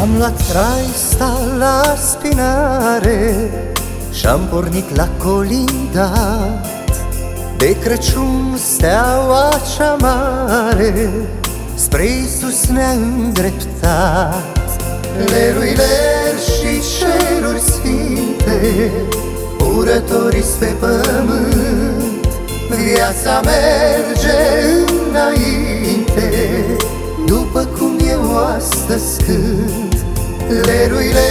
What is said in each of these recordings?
Am luat traista la spinare Și-am pornit la colindat. De Crăciun steaua cea mare Spre Iisus ne-a îndreptat. Leruile și ceruri sfinte Urătorii pe pământ Viața merge înainte. După cum eu astăzi cânt Leruile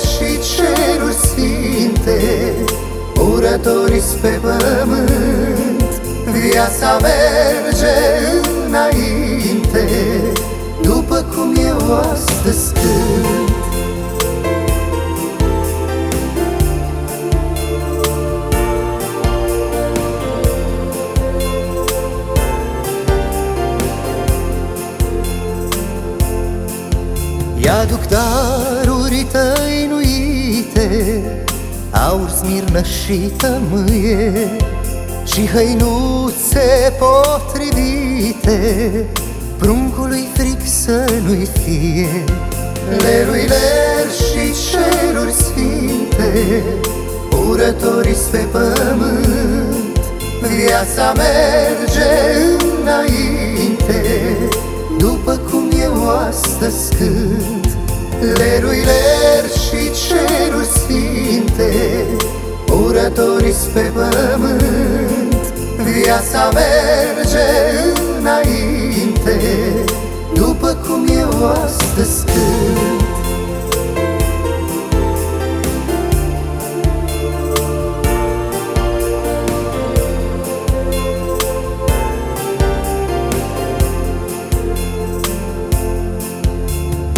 și ceruri sfinte Urătorii pe pământ. Viața merge înainte După cum eu astăzi cânt I-aduc daruri Aur, smirnă și tămâie Și hăinuțe potrivite Pruncului fric să nu-i fie. Leruile și ceruri sfinte Urătorii pe pământ Viața merge înainte sfinte Urătorii pe pământ Viața merge înainte. După cum eu astăzi cânt.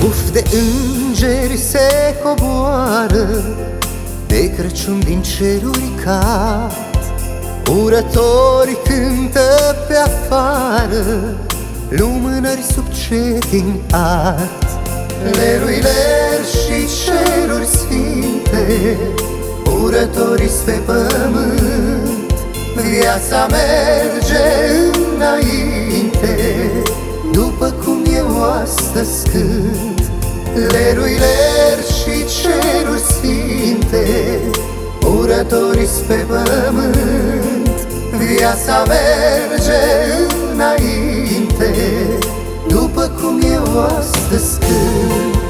Uf de îngeri se coboară De Crăciun din ceruri cad. Urători cântă pe afară Lumânări sub cetin art Leruile și ceruri sfinte Urătorii pe pământ. Viața merge înainte După cum eu astăzi cânt Leruile și ceruri sfinte înainte Urătoriți pe pământ. Viața merge înainte După cum eu astăzi cânt